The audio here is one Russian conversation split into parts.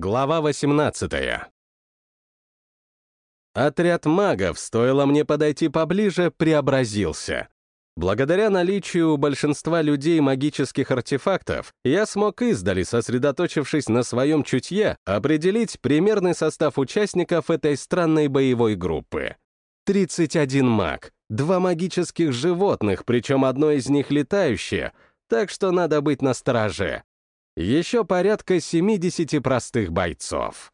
Глава 18 Отряд магов, стоило мне подойти поближе, преобразился. Благодаря наличию у большинства людей магических артефактов, я смог издали, сосредоточившись на своем чутье, определить примерный состав участников этой странной боевой группы. 31 маг, два магических животных, причем одно из них летающее, так что надо быть настороже. Еще порядка 70 простых бойцов.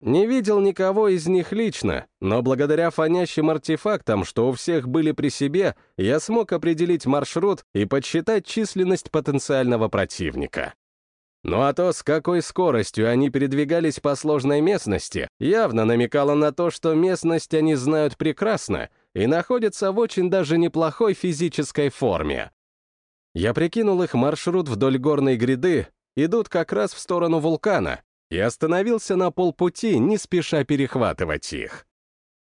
Не видел никого из них лично, но благодаря фонящим артефактам, что у всех были при себе, я смог определить маршрут и подсчитать численность потенциального противника. Ну а то, с какой скоростью они передвигались по сложной местности, явно намекало на то, что местность они знают прекрасно и находятся в очень даже неплохой физической форме. Я прикинул их маршрут вдоль горной гряды, идут как раз в сторону вулкана, и остановился на полпути, не спеша перехватывать их.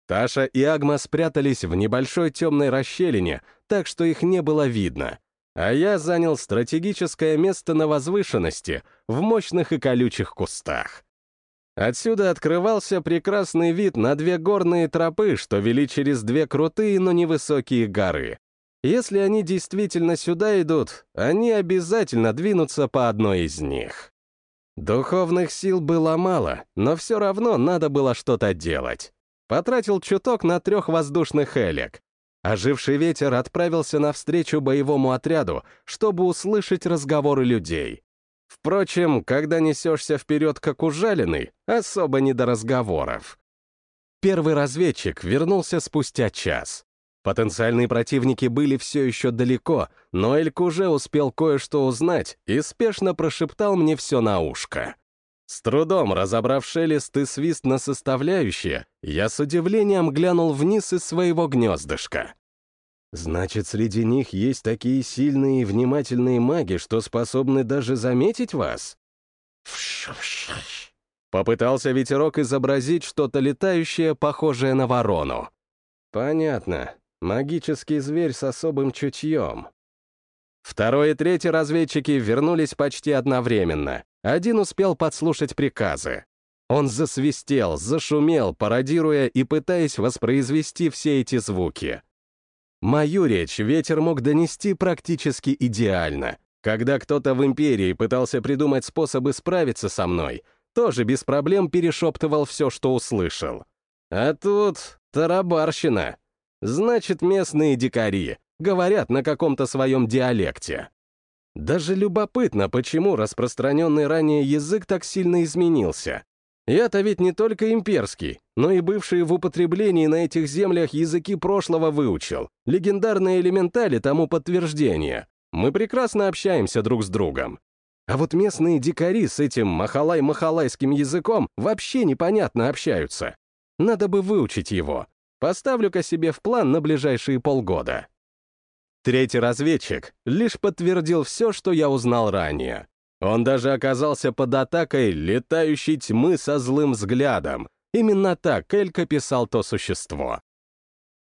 Таша и Агма спрятались в небольшой темной расщелине, так что их не было видно, а я занял стратегическое место на возвышенности, в мощных и колючих кустах. Отсюда открывался прекрасный вид на две горные тропы, что вели через две крутые, но невысокие горы. Если они действительно сюда идут, они обязательно двинутся по одной из них. Духовных сил было мало, но все равно надо было что-то делать. Потратил чуток на трех воздушных элек. Оживший ветер отправился навстречу боевому отряду, чтобы услышать разговоры людей. Впрочем, когда несешься вперед как ужаленный, особо не до разговоров. Первый разведчик вернулся спустя час. Потенциальные противники были все еще далеко, но Эльк уже успел кое-что узнать и спешно прошептал мне все на ушко. С трудом разобрав шелест и свист на составляющие, я с удивлением глянул вниз из своего гнездышка. «Значит, среди них есть такие сильные и внимательные маги, что способны даже заметить вас?» Попытался ветерок изобразить что-то летающее, похожее на ворону. «Понятно. Магический зверь с особым чутьем. Второй и третий разведчики вернулись почти одновременно. Один успел подслушать приказы. Он засвистел, зашумел, пародируя и пытаясь воспроизвести все эти звуки. Мою речь ветер мог донести практически идеально. Когда кто-то в Империи пытался придумать способы справиться со мной, тоже без проблем перешептывал все, что услышал. А тут тарабарщина. Значит, местные дикари, говорят на каком-то своем диалекте. Даже любопытно, почему распространенный ранее язык так сильно изменился. Я-то ведь не только имперский, но и бывшие в употреблении на этих землях языки прошлого выучил. Легендарные элементали тому подтверждение. Мы прекрасно общаемся друг с другом. А вот местные дикари с этим махалай-махалайским языком вообще непонятно общаются. Надо бы выучить его, Поставлю-ка себе в план на ближайшие полгода. Третий разведчик лишь подтвердил все, что я узнал ранее. Он даже оказался под атакой летающей тьмы со злым взглядом. Именно так Элька писал то существо.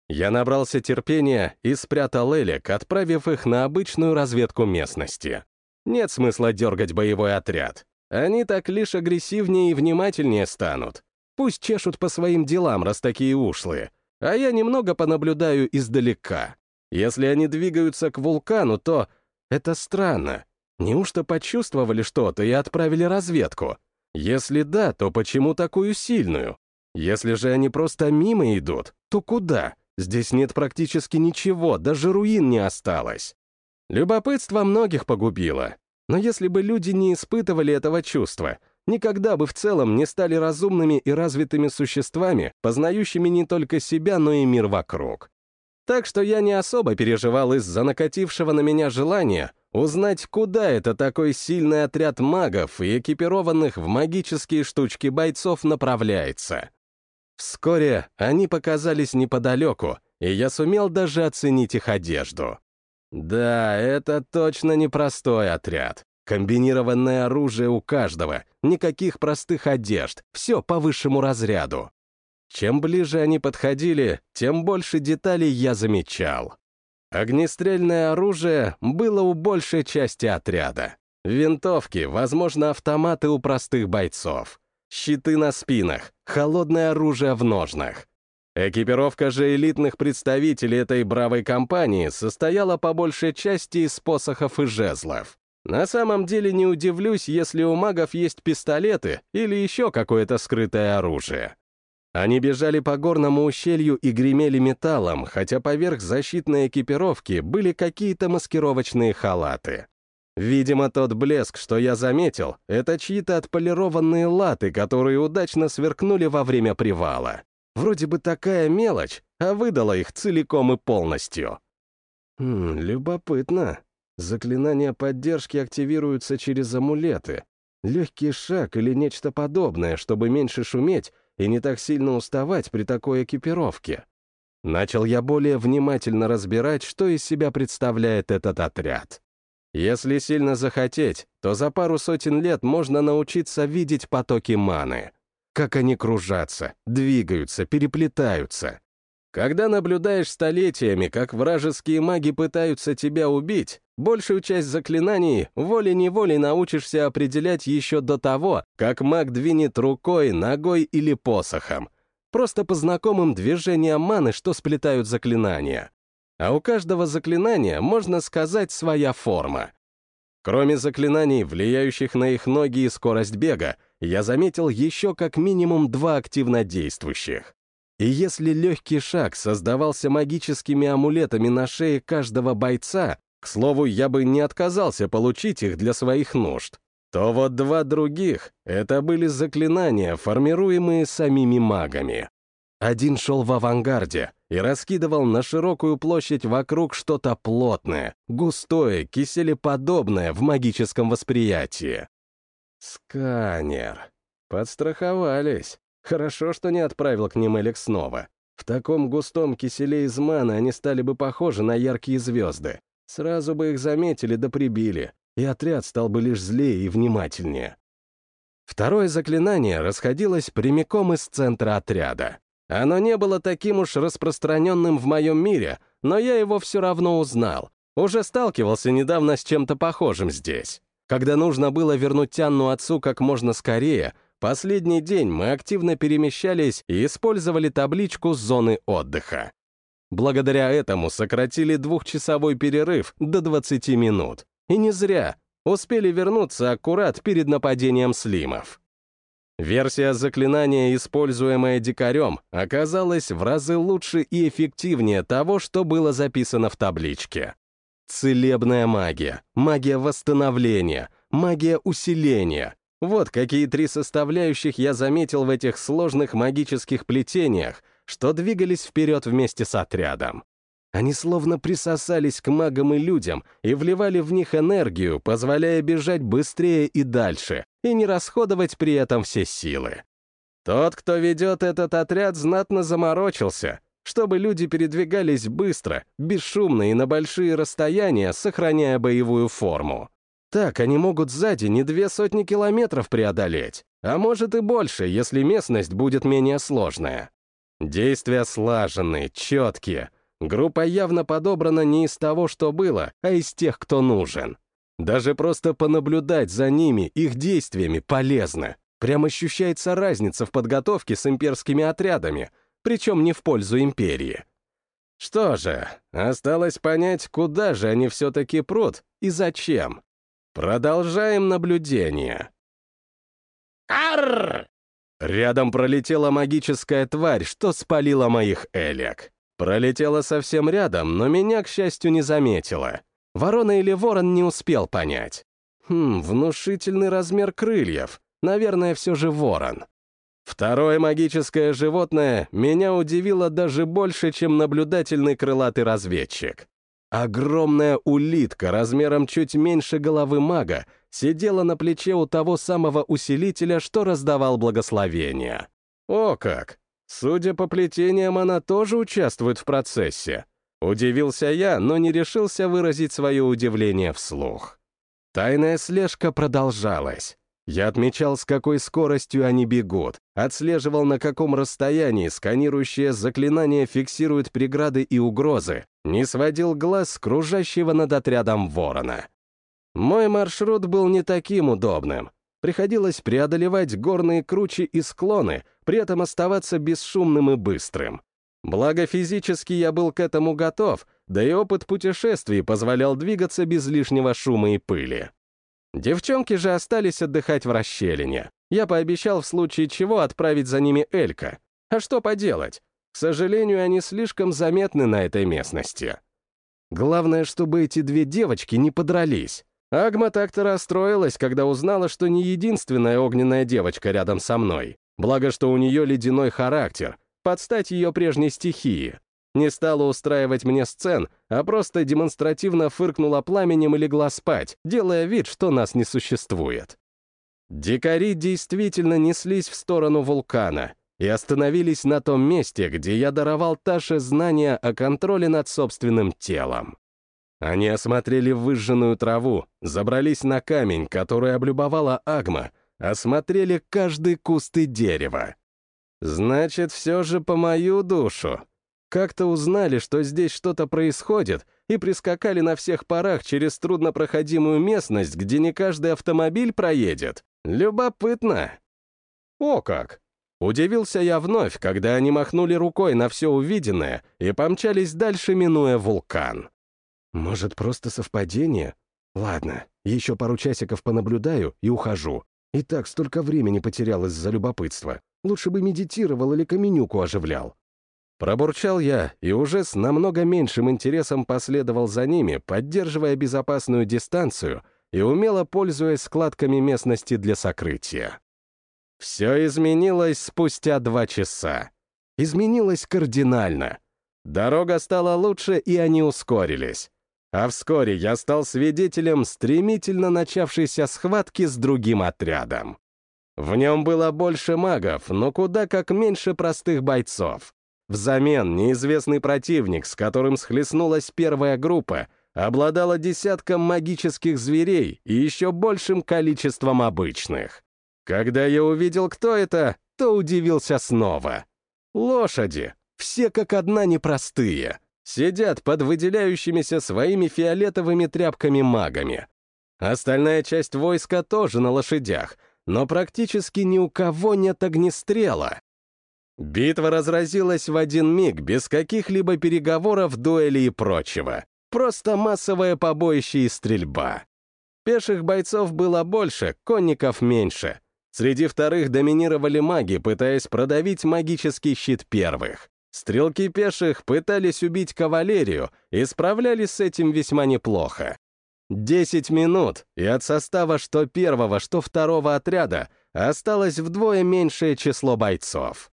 Я набрался терпения и спрятал Элик, отправив их на обычную разведку местности. Нет смысла дергать боевой отряд. Они так лишь агрессивнее и внимательнее станут. Пусть чешут по своим делам, раз такие ушлые а я немного понаблюдаю издалека. Если они двигаются к вулкану, то это странно. Неужто почувствовали что-то и отправили разведку? Если да, то почему такую сильную? Если же они просто мимо идут, то куда? Здесь нет практически ничего, даже руин не осталось. Любопытство многих погубило. Но если бы люди не испытывали этого чувства, никогда бы в целом не стали разумными и развитыми существами, познающими не только себя, но и мир вокруг. Так что я не особо переживал из-за накатившего на меня желания узнать, куда это такой сильный отряд магов и экипированных в магические штучки бойцов направляется. Вскоре они показались неподалеку, и я сумел даже оценить их одежду. Да, это точно непростой отряд. Комбинированное оружие у каждого, никаких простых одежд, все по высшему разряду. Чем ближе они подходили, тем больше деталей я замечал. Огнестрельное оружие было у большей части отряда. Винтовки, возможно, автоматы у простых бойцов. щиты на спинах, холодное оружие в ножнах. Экипировка же элитных представителей этой бравой компании состояла по большей части из посохов и жезлов. На самом деле не удивлюсь, если у магов есть пистолеты или еще какое-то скрытое оружие. Они бежали по горному ущелью и гремели металлом, хотя поверх защитной экипировки были какие-то маскировочные халаты. Видимо, тот блеск, что я заметил, это чьи-то отполированные латы, которые удачно сверкнули во время привала. Вроде бы такая мелочь, а выдала их целиком и полностью. Хм, любопытно. Заклинания поддержки активируются через амулеты. Легкий шаг или нечто подобное, чтобы меньше шуметь и не так сильно уставать при такой экипировке. Начал я более внимательно разбирать, что из себя представляет этот отряд. Если сильно захотеть, то за пару сотен лет можно научиться видеть потоки маны. Как они кружатся, двигаются, переплетаются. Когда наблюдаешь столетиями, как вражеские маги пытаются тебя убить, большую часть заклинаний волей-неволей научишься определять еще до того, как маг двинет рукой, ногой или посохом. Просто по знакомым движениям маны, что сплетают заклинания а у каждого заклинания, можно сказать, своя форма. Кроме заклинаний, влияющих на их ноги и скорость бега, я заметил еще как минимум два активно действующих. И если легкий шаг создавался магическими амулетами на шее каждого бойца, к слову, я бы не отказался получить их для своих нужд, то вот два других — это были заклинания, формируемые самими магами. Один шел в авангарде и раскидывал на широкую площадь вокруг что-то плотное, густое, киселеподобное в магическом восприятии. Сканер. Подстраховались. Хорошо, что не отправил к ним Элик снова. В таком густом киселе из маны они стали бы похожи на яркие звезды. Сразу бы их заметили да прибили, и отряд стал бы лишь злее и внимательнее. Второе заклинание расходилось прямиком из центра отряда. Оно не было таким уж распространенным в моем мире, но я его все равно узнал. Уже сталкивался недавно с чем-то похожим здесь. Когда нужно было вернуть Тянну отцу как можно скорее, последний день мы активно перемещались и использовали табличку зоны отдыха. Благодаря этому сократили двухчасовой перерыв до 20 минут. И не зря. Успели вернуться аккурат перед нападением слимов. Версия заклинания, используемая дикарем, оказалась в разы лучше и эффективнее того, что было записано в табличке. Целебная магия, магия восстановления, магия усиления. Вот какие три составляющих я заметил в этих сложных магических плетениях, что двигались вперед вместе с отрядом. Они словно присосались к магам и людям и вливали в них энергию, позволяя бежать быстрее и дальше, и не расходовать при этом все силы. Тот, кто ведет этот отряд, знатно заморочился, чтобы люди передвигались быстро, бесшумно и на большие расстояния, сохраняя боевую форму. Так они могут сзади не две сотни километров преодолеть, а может и больше, если местность будет менее сложная. Действия слаженные, четкие — Группа явно подобрана не из того, что было, а из тех, кто нужен. Даже просто понаблюдать за ними, их действиями полезно. Прям ощущается разница в подготовке с имперскими отрядами, причем не в пользу империи. Что же, осталось понять, куда же они все-таки прут и зачем. Продолжаем наблюдение. Арр! Рядом пролетела магическая тварь, что спалила моих элек. Пролетела совсем рядом, но меня, к счастью, не заметила. Ворона или ворон не успел понять. Хм, внушительный размер крыльев. Наверное, все же ворон. Второе магическое животное меня удивило даже больше, чем наблюдательный крылатый разведчик. Огромная улитка размером чуть меньше головы мага сидела на плече у того самого усилителя, что раздавал благословение. О как! Судя по плетениям, она тоже участвует в процессе. Удивился я, но не решился выразить свое удивление вслух. Тайная слежка продолжалась. Я отмечал, с какой скоростью они бегут, отслеживал, на каком расстоянии сканирующее заклинание фиксирует преграды и угрозы, не сводил глаз с кружащего над отрядом ворона. Мой маршрут был не таким удобным. Приходилось преодолевать горные кручи и склоны, при этом оставаться бесшумным и быстрым. Благо физически я был к этому готов, да и опыт путешествий позволял двигаться без лишнего шума и пыли. Девчонки же остались отдыхать в расщелине. Я пообещал в случае чего отправить за ними Элька. А что поделать? К сожалению, они слишком заметны на этой местности. Главное, чтобы эти две девочки не подрались. Агма так-то расстроилась, когда узнала, что не единственная огненная девочка рядом со мной. Благо, что у нее ледяной характер, под стать ее прежней стихии. Не стала устраивать мне сцен, а просто демонстративно фыркнула пламенем и легла спать, делая вид, что нас не существует. Дикари действительно неслись в сторону вулкана и остановились на том месте, где я даровал Таше знания о контроле над собственным телом. Они осмотрели выжженную траву, забрались на камень, который облюбовала Агма, осмотрели каждый куст и дерево. Значит, все же по мою душу. Как-то узнали, что здесь что-то происходит, и прискакали на всех парах через труднопроходимую местность, где не каждый автомобиль проедет. Любопытно. О как! Удивился я вновь, когда они махнули рукой на все увиденное и помчались дальше, минуя вулкан. Может, просто совпадение? Ладно, еще пару часиков понаблюдаю и ухожу. И так столько времени потерял из-за любопытства. Лучше бы медитировал или каменюку оживлял. Пробурчал я и уже с намного меньшим интересом последовал за ними, поддерживая безопасную дистанцию и умело пользуясь складками местности для сокрытия. Все изменилось спустя два часа. Изменилось кардинально. Дорога стала лучше, и они ускорились. А вскоре я стал свидетелем стремительно начавшейся схватки с другим отрядом. В нем было больше магов, но куда как меньше простых бойцов. Взамен неизвестный противник, с которым схлестнулась первая группа, обладала десятком магических зверей и еще большим количеством обычных. Когда я увидел, кто это, то удивился снова. Лошади, все как одна непростые сидят под выделяющимися своими фиолетовыми тряпками магами. Остальная часть войска тоже на лошадях, но практически ни у кого нет огнестрела. Битва разразилась в один миг, без каких-либо переговоров, дуэли и прочего. Просто массовое побоище и стрельба. Пеших бойцов было больше, конников меньше. Среди вторых доминировали маги, пытаясь продавить магический щит первых. Стрелки пеших пытались убить кавалерию и справлялись с этим весьма неплохо. Десять минут, и от состава что первого, что второго отряда осталось вдвое меньшее число бойцов.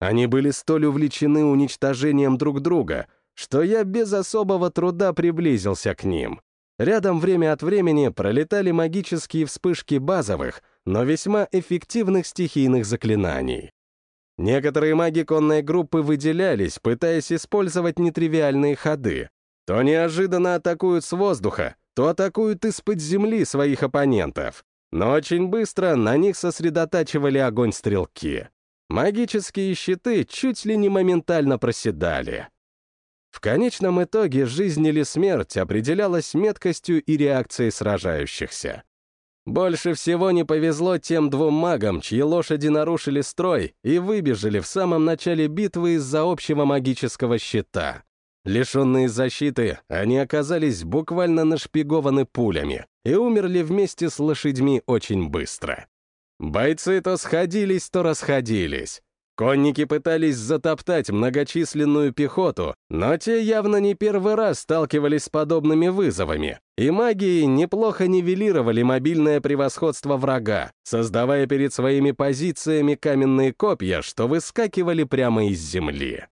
Они были столь увлечены уничтожением друг друга, что я без особого труда приблизился к ним. Рядом время от времени пролетали магические вспышки базовых, но весьма эффективных стихийных заклинаний. Некоторые маги конной группы выделялись, пытаясь использовать нетривиальные ходы. То неожиданно атакуют с воздуха, то атакуют из-под земли своих оппонентов. Но очень быстро на них сосредотачивали огонь стрелки. Магические щиты чуть ли не моментально проседали. В конечном итоге жизнь или смерть определялась меткостью и реакцией сражающихся. Больше всего не повезло тем двум магам, чьи лошади нарушили строй и выбежали в самом начале битвы из-за общего магического щита. Лишенные защиты, они оказались буквально нашпигованы пулями и умерли вместе с лошадьми очень быстро. Бойцы то сходились, то расходились. Конники пытались затоптать многочисленную пехоту, но те явно не первый раз сталкивались с подобными вызовами, и магии неплохо нивелировали мобильное превосходство врага, создавая перед своими позициями каменные копья, что выскакивали прямо из земли.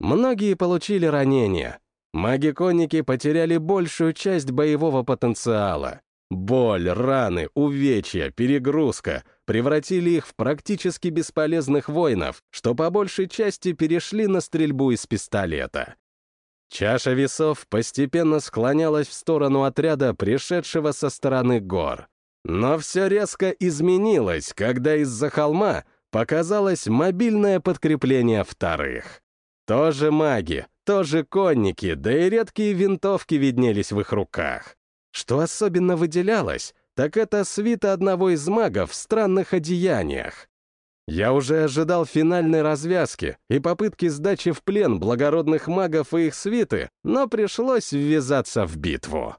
Многие получили ранения. Маги-конники потеряли большую часть боевого потенциала. Боль, раны, увечья, перегрузка превратили их в практически бесполезных воинов, что по большей части перешли на стрельбу из пистолета. Чаша весов постепенно склонялась в сторону отряда, пришедшего со стороны гор. Но все резко изменилось, когда из-за холма показалось мобильное подкрепление вторых. Тоже маги, тоже конники, да и редкие винтовки виднелись в их руках. Что особенно выделялось, так это свита одного из магов в странных одеяниях. Я уже ожидал финальной развязки и попытки сдачи в плен благородных магов и их свиты, но пришлось ввязаться в битву.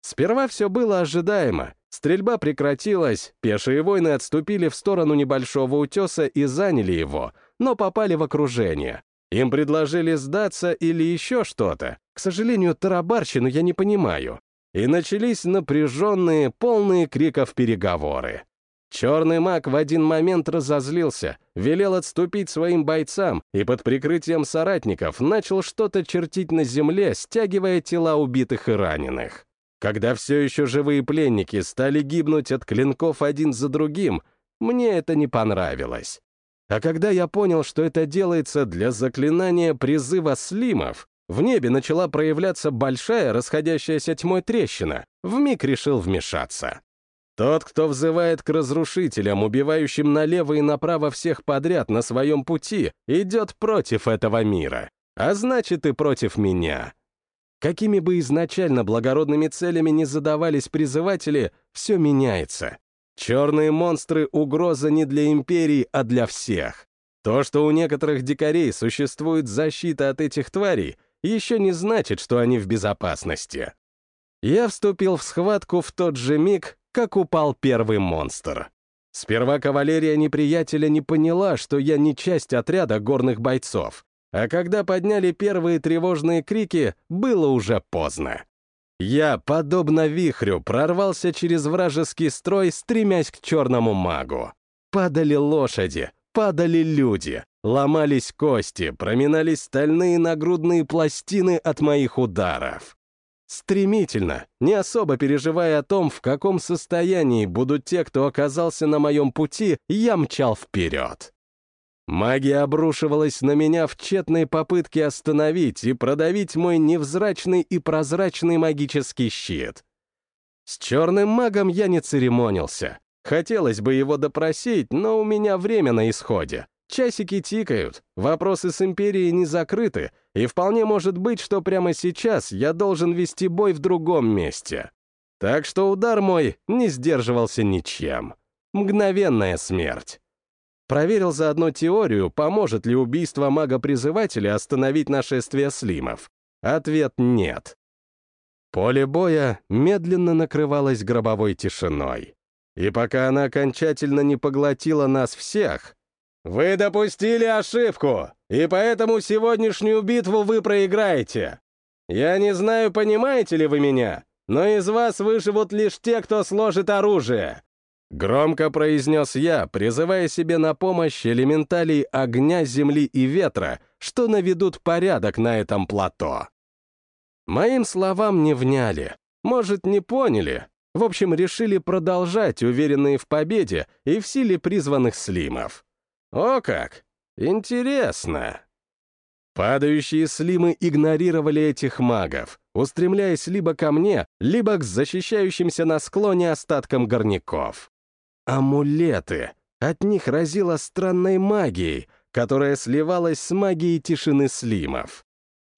Сперва все было ожидаемо. Стрельба прекратилась, пешие воины отступили в сторону небольшого утеса и заняли его, но попали в окружение. Им предложили сдаться или еще что-то. К сожалению, тарабарщину я не понимаю. И начались напряженные, полные криков переговоры. Черный маг в один момент разозлился, велел отступить своим бойцам и под прикрытием соратников начал что-то чертить на земле, стягивая тела убитых и раненых. Когда все еще живые пленники стали гибнуть от клинков один за другим, мне это не понравилось. А когда я понял, что это делается для заклинания призыва слимов, в небе начала проявляться большая расходящаяся тьмой трещина, вмиг решил вмешаться. Тот, кто взывает к разрушителям, убивающим налево и направо всех подряд на своем пути, идет против этого мира, а значит и против меня. Какими бы изначально благородными целями не задавались призыватели, все меняется. Черные монстры — угроза не для империи, а для всех. То, что у некоторых дикарей существует защита от этих тварей, еще не значит, что они в безопасности. Я вступил в схватку в тот же миг, как упал первый монстр. Сперва кавалерия неприятеля не поняла, что я не часть отряда горных бойцов, а когда подняли первые тревожные крики, было уже поздно. Я, подобно вихрю, прорвался через вражеский строй, стремясь к черному магу. Падали лошади, падали люди, ломались кости, проминались стальные нагрудные пластины от моих ударов. Стремительно, не особо переживая о том, в каком состоянии будут те, кто оказался на моем пути, я мчал вперед. Магия обрушивалась на меня в тщетной попытке остановить и продавить мой невзрачный и прозрачный магический щит. С черным магом я не церемонился. Хотелось бы его допросить, но у меня время на исходе. Часики тикают, вопросы с Империей не закрыты, и вполне может быть, что прямо сейчас я должен вести бой в другом месте. Так что удар мой не сдерживался ничем. Мгновенная смерть. Проверил заодно теорию, поможет ли убийство мага-призывателя остановить нашествие слимов. Ответ — нет. Поле боя медленно накрывалось гробовой тишиной. И пока она окончательно не поглотила нас всех, «Вы допустили ошибку, и поэтому сегодняшнюю битву вы проиграете. Я не знаю, понимаете ли вы меня, но из вас выживут лишь те, кто сложит оружие». Громко произнес я, призывая себе на помощь элементалей огня, земли и ветра, что наведут порядок на этом плато. Моим словам не вняли, может, не поняли. В общем, решили продолжать, уверенные в победе и в силе призванных слимов. О как! Интересно. Падающие слимы игнорировали этих магов, устремляясь либо ко мне, либо к защищающимся на склоне остаткам горняков. Амулеты. От них разило странной магией, которая сливалась с магией тишины слимов.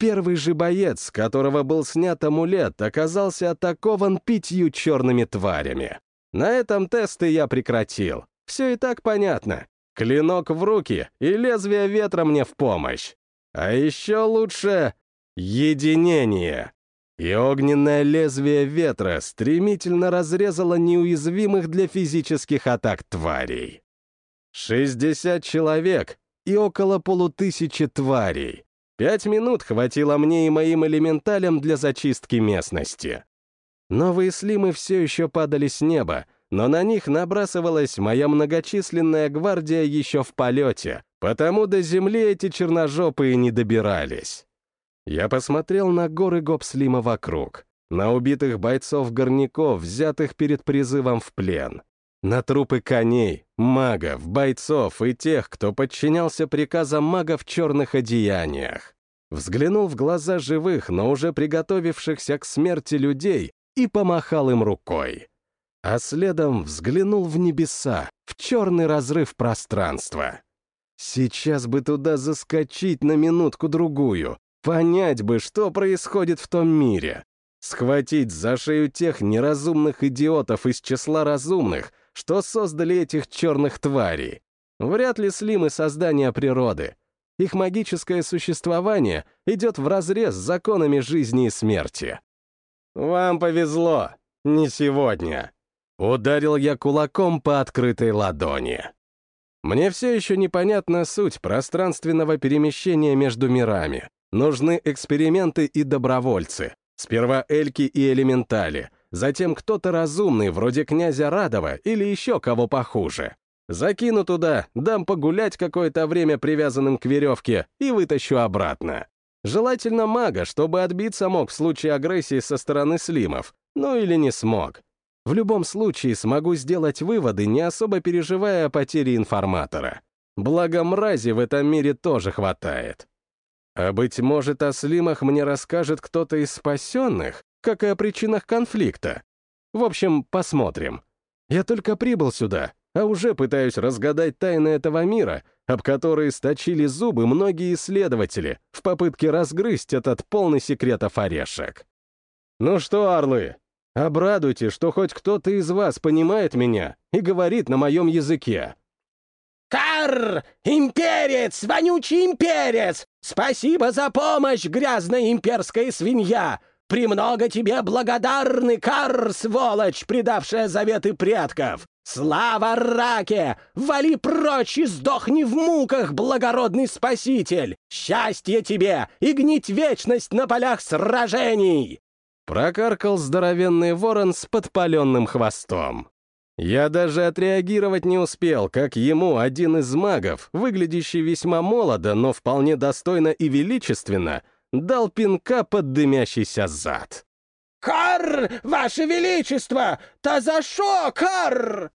Первый же боец, с которого был снят амулет, оказался атакован пятью черными тварями. На этом тесты я прекратил. Все и так понятно. Клинок в руки и лезвие ветра мне в помощь. А еще лучше — единение. И огненное лезвие ветра стремительно разрезало неуязвимых для физических атак тварей. 60 человек и около полутысячи тварей. Пять минут хватило мне и моим элементалям для зачистки местности. Новые слимы все еще падали с неба, но на них набрасывалась моя многочисленная гвардия еще в полете, потому до земли эти черножопые не добирались. Я посмотрел на горы Гопслима вокруг, на убитых бойцов-горняков, взятых перед призывом в плен, на трупы коней, магов, бойцов и тех, кто подчинялся приказам мага в черных одеяниях. Взглянул в глаза живых, но уже приготовившихся к смерти людей, и помахал им рукой а следом взглянул в небеса, в черный разрыв пространства. Сейчас бы туда заскочить на минутку-другую, понять бы, что происходит в том мире. Схватить за шею тех неразумных идиотов из числа разумных, что создали этих черных тварей. Вряд ли слимы создания природы. Их магическое существование идет вразрез с законами жизни и смерти. «Вам повезло. Не сегодня». Ударил я кулаком по открытой ладони. Мне все еще непонятна суть пространственного перемещения между мирами. Нужны эксперименты и добровольцы. Сперва эльки и элементали, затем кто-то разумный, вроде князя Радова или еще кого похуже. Закину туда, дам погулять какое-то время привязанным к веревке и вытащу обратно. Желательно мага, чтобы отбиться мог в случае агрессии со стороны слимов, ну или не смог. В любом случае смогу сделать выводы, не особо переживая о потере информатора. Благо мрази в этом мире тоже хватает. А быть может, о слимах мне расскажет кто-то из спасенных, как и о причинах конфликта. В общем, посмотрим. Я только прибыл сюда, а уже пытаюсь разгадать тайны этого мира, об которые сточили зубы многие исследователи в попытке разгрызть этот полный секретов орешек. Ну что, орлы, обрадуйте, что хоть кто-то из вас понимает меня и говорит на моем языке. «Карр! Имперец! Вонючий имперец! Спасибо за помощь, грязная имперская свинья! Премного тебе благодарны, Карр, сволочь, предавшая заветы предков! Слава Раке! Вали прочь и сдохни в муках, благородный спаситель! Счастье тебе и гнить вечность на полях сражений!» Прокаркал здоровенный ворон с подпаленным хвостом. Я даже отреагировать не успел, как ему один из магов, выглядящий весьма молодо, но вполне достойно и величественно, дал пинка под дымящийся зад. «Карр, ваше величество! Та за шо, Карр!»